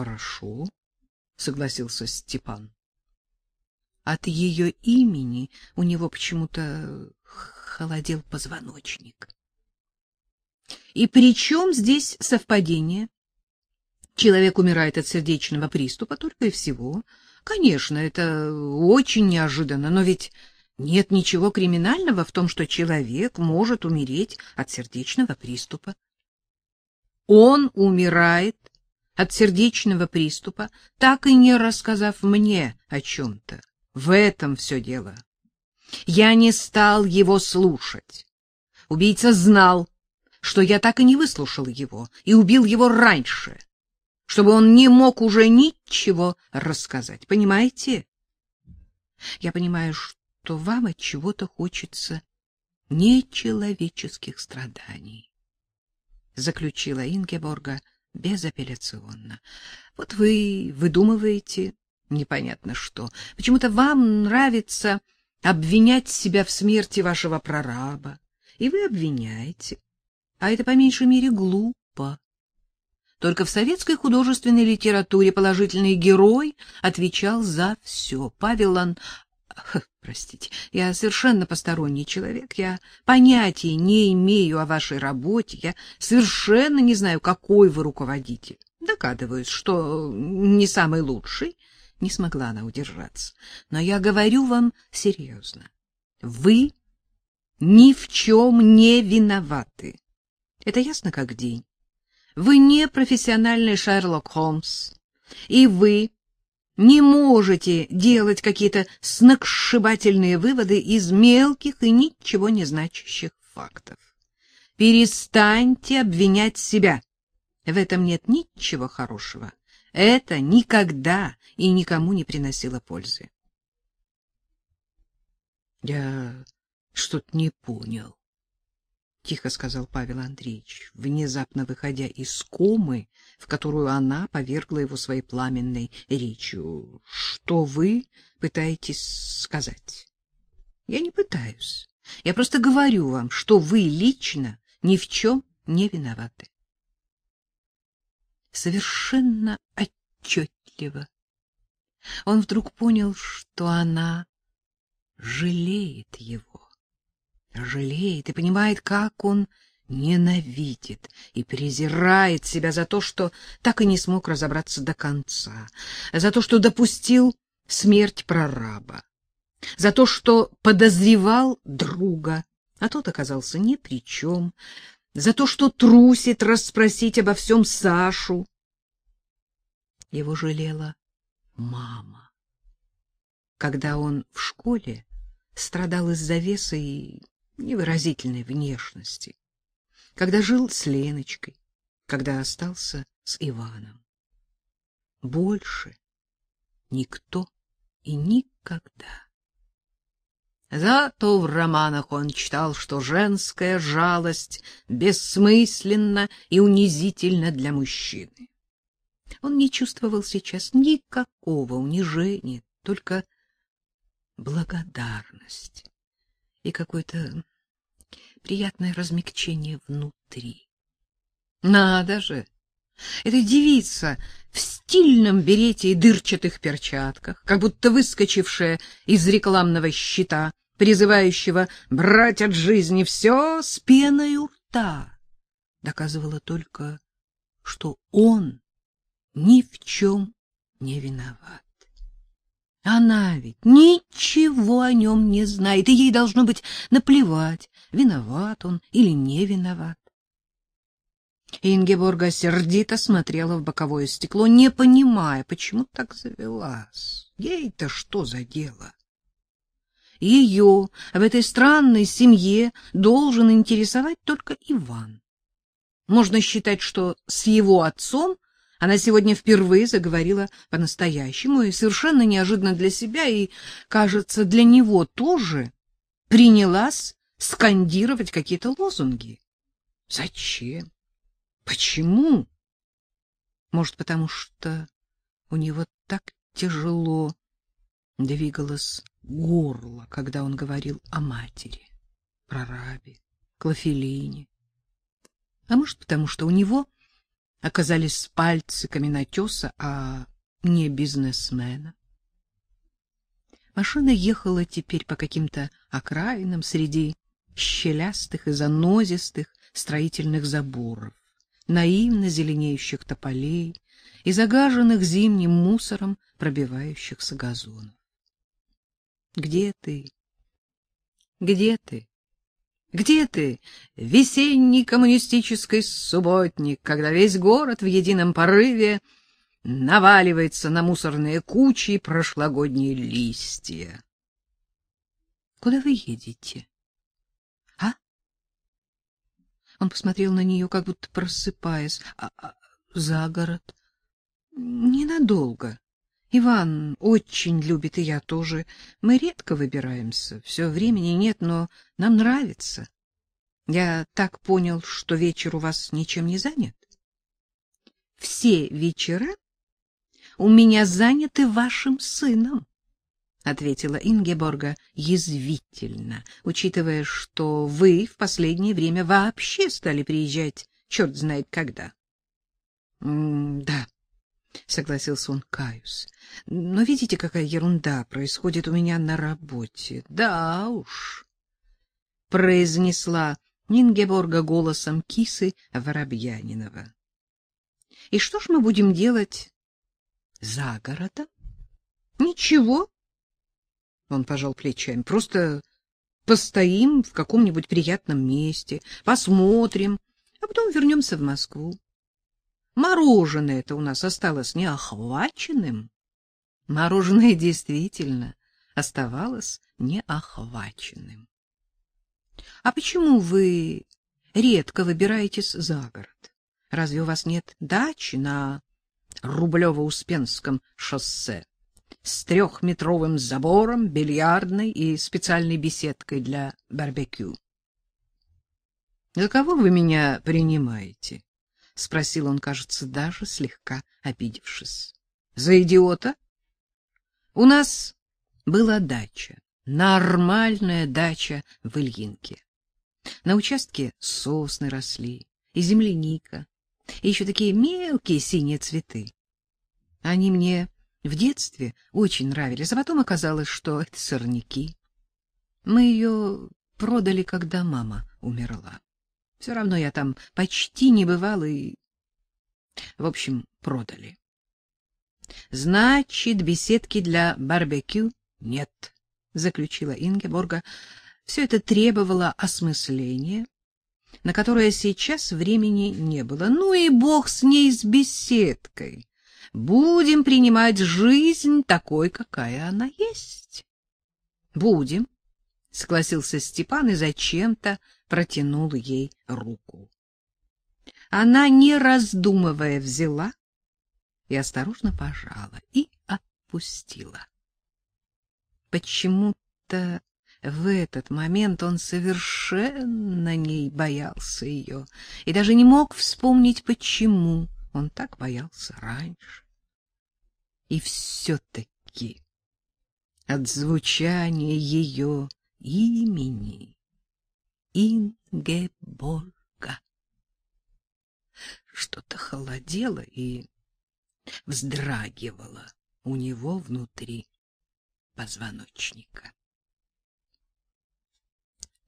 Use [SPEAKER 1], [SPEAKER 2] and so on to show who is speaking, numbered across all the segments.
[SPEAKER 1] Хорошо, согласился Степан. От ее имени у него почему-то холодел позвоночник. И при чем здесь совпадение? Человек умирает от сердечного приступа только и всего. Конечно, это очень неожиданно, но ведь нет ничего криминального в том, что человек может умереть от сердечного приступа. Он умирает от сердечного приступа, так и не рассказав мне о чем-то. В этом все дело. Я не стал его слушать. Убийца знал, что я так и не выслушал его и убил его раньше, чтобы он не мог уже ничего рассказать. Понимаете? Я понимаю, что вам от чего-то хочется нечеловеческих страданий, заключила Ингеборга безапелляционно. Вот вы выдумываете непонятно что. Почему-то вам нравится обвинять себя в смерти вашего прораба, и вы обвиняете. А это по меньшей мере глупо. Только в советской художественной литературе положительный герой отвечал за все. Павел Ан... Простите, я совершенно посторонний человек. Я понятия не имею о вашей работе. Я совершенно не знаю, какой вы руководитель. Догадываюсь, что не самый лучший. Не смогла она удержаться. Но я говорю вам серьезно. Вы ни в чем не виноваты. Это ясно как день. Вы не профессиональный Шерлок Холмс, и вы не можете делать какие-то сногсшибательные выводы из мелких и ничего не значащих фактов. Перестаньте обвинять себя. В этом нет ничего хорошего. Это никогда и никому не приносило пользы. Я что-то не понял. — тихо сказал Павел Андреевич, внезапно выходя из комы, в которую она повергла его своей пламенной речью. — Что вы пытаетесь сказать? — Я не пытаюсь. Я просто говорю вам, что вы лично ни в чем не виноваты. Совершенно отчетливо. Он вдруг понял, что она жалеет его жалеет и понимает, как он ненавидит и презирает себя за то, что так и не смог разобраться до конца, за то, что допустил смерть прораба, за то, что подозревал друга, а тот оказался ни при чем, за то, что трусит расспросить обо всем Сашу. Его жалела мама. Когда он в школе страдал из-за веса и невыразительной внешности, когда жил с Леночкой, когда остался с Иваном. Больше никто и никогда. Зато в романах он читал, что женская жалость бессмысленна и унизительна для мужчины. Он не чувствовал сейчас никакого унижения, только благодарность и какой-то приятное размягчение внутри. Надо же! Эта девица в стильном берете и дырчатых перчатках, как будто выскочившая из рекламного щита, призывающего брать от жизни все с пеной у рта, доказывала только, что он ни в чем не виноват. Она ведь ничего о нем не знает, и ей должно быть наплевать, виноват он или не виноват. Ингеборга сердито смотрела в боковое стекло, не понимая, почему так завелась. Ей-то что за дело? Ее в этой странной семье должен интересовать только Иван. Можно считать, что с его отцом она сегодня впервые заговорила по-настоящему и совершенно неожиданно для себя и, кажется, для него тоже принялась скандировать какие-то лозунги. Зачем? Почему? Может, потому что у него так тяжело двигалось горло, когда он говорил о матери, прорабе, Клофелине. А может, потому что у него оказались пальцы каменотеса, а не бизнесмена. Машина ехала теперь по каким-то окраинам среди щелястых и занозистых строительных заборов, наивно зеленеющих тополей и загаженных зимним мусором пробивающихся газонов. Где ты? Где ты? Где ты, весенний коммунистический субботник, когда весь город в едином порыве наваливается на мусорные кучи и прошлогодние листья? Куда вы едете? А? Он посмотрел на нее, как будто просыпаясь. А, а, за город. Ненадолго. Иван очень любит, и я тоже. Мы редко выбираемся, все времени нет, но нам нравится. Я так понял, что вечер у вас ничем не занят? Все вечера у меня заняты вашим сыном, ответила Ингеборга язвительно, учитывая, что вы в последнее время вообще стали приезжать черт знает когда. — Да, — согласился он, каюсь. — Но видите, какая ерунда происходит у меня на работе. — Да уж, — произнесла Нингеборга голосом кисы Воробьянинова. — И что ж мы будем делать за городом? — Ничего. Он пожал плечами. — Просто постоим в каком-нибудь приятном месте, посмотрим, а потом вернемся в Москву. Мороженое-то у нас осталось неохваченным. Мороженое действительно оставалось неохваченным. А почему вы редко выбираетесь за город? Разве у вас нет дачи на Рублево-Успенском шоссе с трехметровым забором, бильярдной и специальной беседкой для барбекю? За кого вы меня принимаете? — спросил он, кажется, даже слегка обидевшись. — За идиота? У нас была дача, нормальная дача в Ильинке. На участке сосны росли, и земляника, и еще такие мелкие синие цветы. Они мне в детстве очень нравились, а потом оказалось, что это сорняки. Мы ее продали, когда мама умерла. Все равно я там почти не бывал и... В общем, продали. Значит, беседки для барбекю нет, заключила Ингеборга. Все это требовало осмысления, на которое сейчас времени не было. Ну и бог с ней с беседкой. Будем принимать жизнь такой, какая она есть. Будем, согласился Степан и зачем-то протянул ей руку. Она, не раздумывая, взяла и осторожно пожала и отпустила. Почему-то в этот момент он совершенно не боялся ее и даже не мог вспомнить, почему он так боялся раньше. И все-таки от звучания ее имени Ингеборга. Что-то холодело и вздрагивало у него внутри позвоночника.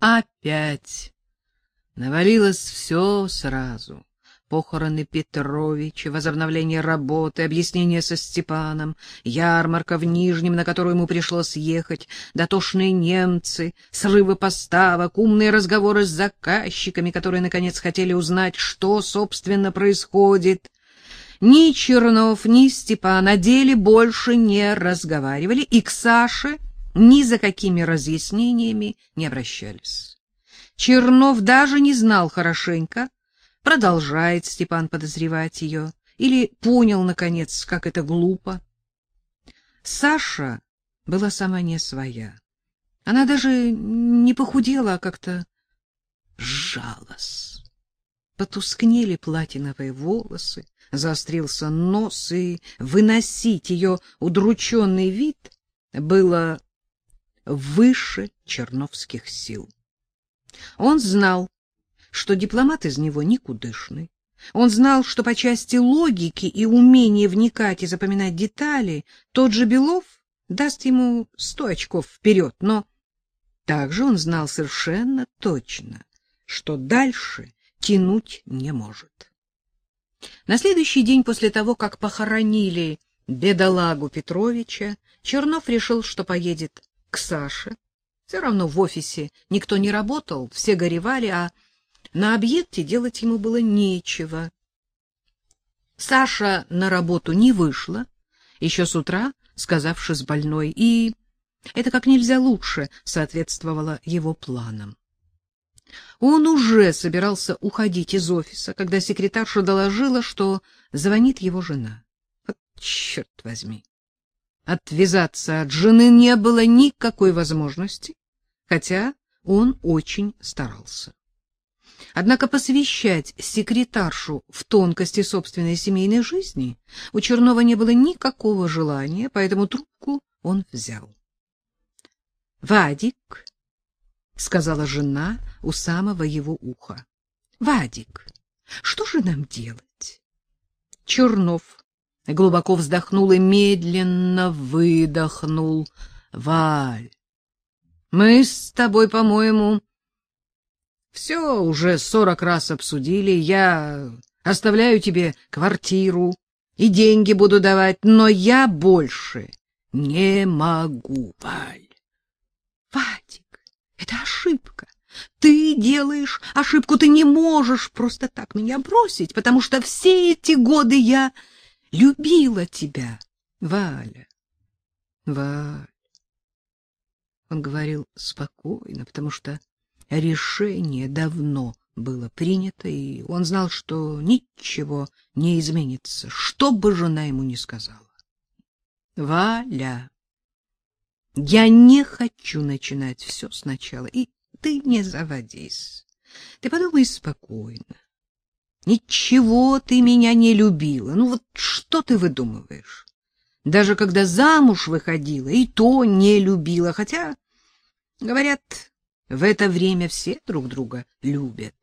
[SPEAKER 1] Опять навалилось все сразу похороны Петровича, возобновление работы, объяснение со Степаном, ярмарка в Нижнем, на которую ему пришлось ехать, дотошные немцы, срывы поставок, умные разговоры с заказчиками, которые, наконец, хотели узнать, что, собственно, происходит. Ни Чернов, ни Степан о деле больше не разговаривали, и к Саше ни за какими разъяснениями не обращались. Чернов даже не знал хорошенько, Продолжает Степан подозревать ее или понял наконец, как это глупо. Саша была сама не своя. Она даже не похудела, а как-то сжалась. Потускнели платиновые волосы, заострился нос, и выносить ее удрученный вид было выше черновских сил. Он знал, что дипломат из него никудышный, Он знал, что по части логики и умения вникать и запоминать детали тот же Белов даст ему сто очков вперед, но также он знал совершенно точно, что дальше тянуть не может. На следующий день после того, как похоронили бедолагу Петровича, Чернов решил, что поедет к Саше. Все равно в офисе никто не работал, все горевали, а на объекте делать ему было нечего. Саша на работу не вышла, еще с утра сказавшись больной, и это как нельзя лучше соответствовало его планам. Он уже собирался уходить из офиса, когда секретарша доложила, что звонит его жена. Вот черт возьми! Отвязаться от жены не было никакой возможности, хотя он очень старался. Однако посвящать секретаршу в тонкости собственной семейной жизни у Чернова не было никакого желания, поэтому трубку он взял. — Вадик, — сказала жена у самого его уха, — Вадик, что же нам делать? Чернов глубоко вздохнул и медленно выдохнул. — Валь, мы с тобой, по-моему, все уже сорок раз обсудили. Я оставляю тебе квартиру и деньги буду давать, но я больше не могу, Валь. Вадик, это ошибка. Ты делаешь ошибку, ты не можешь просто так меня бросить, потому что все эти годы я любила тебя, Валя. Валь. Он говорил спокойно, потому что решение давно было принято, и он знал, что ничего не изменится, что бы жена ему ни сказала. Валя, я не хочу начинать все сначала, и ты не заводись. Ты подумай спокойно. Ничего ты меня не любила. Ну вот что ты выдумываешь? Даже когда замуж выходила, и то не любила, хотя, говорят, в это время все друг друга любят.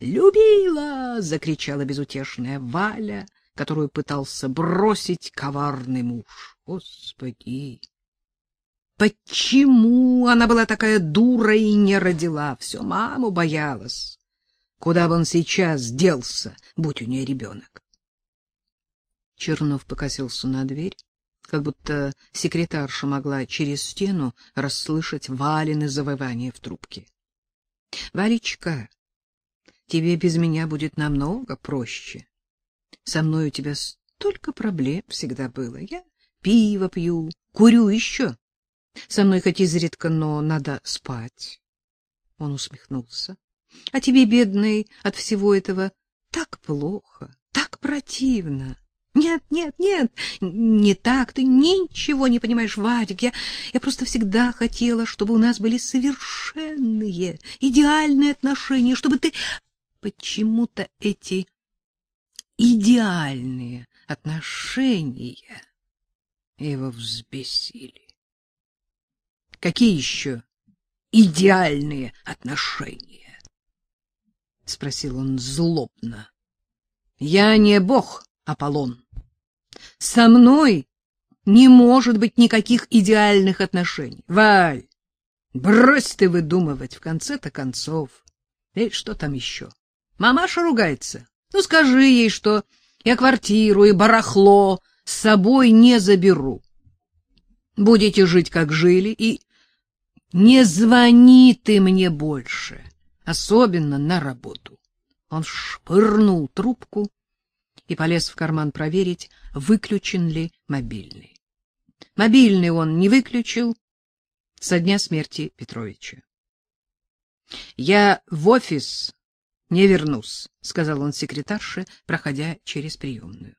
[SPEAKER 1] «Любила!» — закричала безутешная Валя, которую пытался бросить коварный муж. Господи! Почему она была такая дура и не родила? Все маму боялась. Куда бы он сейчас делся, будь у нее ребенок? Чернов покосился на дверь как будто секретарша могла через стену расслышать Валины завывания в трубке. — Валечка, тебе без меня будет намного проще. Со мной у тебя столько проблем всегда было. Я пиво пью, курю еще. Со мной хоть изредка, но надо спать. Он усмехнулся. — А тебе, бедный, от всего этого так плохо, так противно. Нет, нет, нет, не так, ты ничего не понимаешь, Вадик. Я, я просто всегда хотела, чтобы у нас были совершенные, идеальные отношения, чтобы ты... Почему-то эти идеальные отношения его взбесили. Какие еще идеальные отношения? — спросил он злобно. — Я не бог, Аполлон. Со мной не может быть никаких идеальных отношений. Валь, брось ты выдумывать в конце-то концов. Эй, что там еще? Мамаша ругается. Ну, скажи ей, что я квартиру и барахло с собой не заберу. Будете жить, как жили, и не звони ты мне больше, особенно на работу. Он швырнул трубку и полез в карман проверить, выключен ли мобильный. Мобильный он не выключил со дня смерти Петровича. Я в офис не вернусь, сказал он секретарше, проходя через приемную.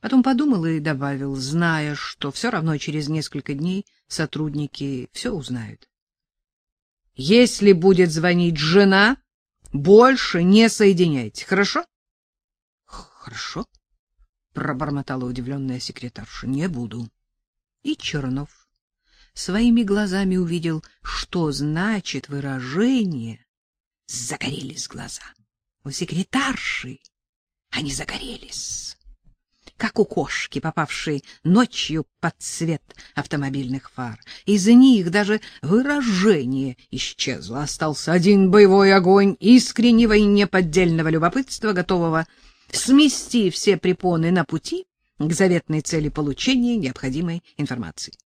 [SPEAKER 1] Потом подумал и добавил, зная, что все равно через несколько дней сотрудники все узнают. Если будет звонить жена, больше не соединяйте, хорошо? Хорошо, пробормотала удивленная секретарша. Не буду. И Чернов своими глазами увидел, что значит выражение загорелись глаза. У секретарши Они загорелись, как у кошки, попавшей ночью под свет автомобильных фар. Из них даже выражение исчезло. Остался один боевой огонь искреннего и неподдельного любопытства, готового смести все препоны на пути к заветной цели получения необходимой информации.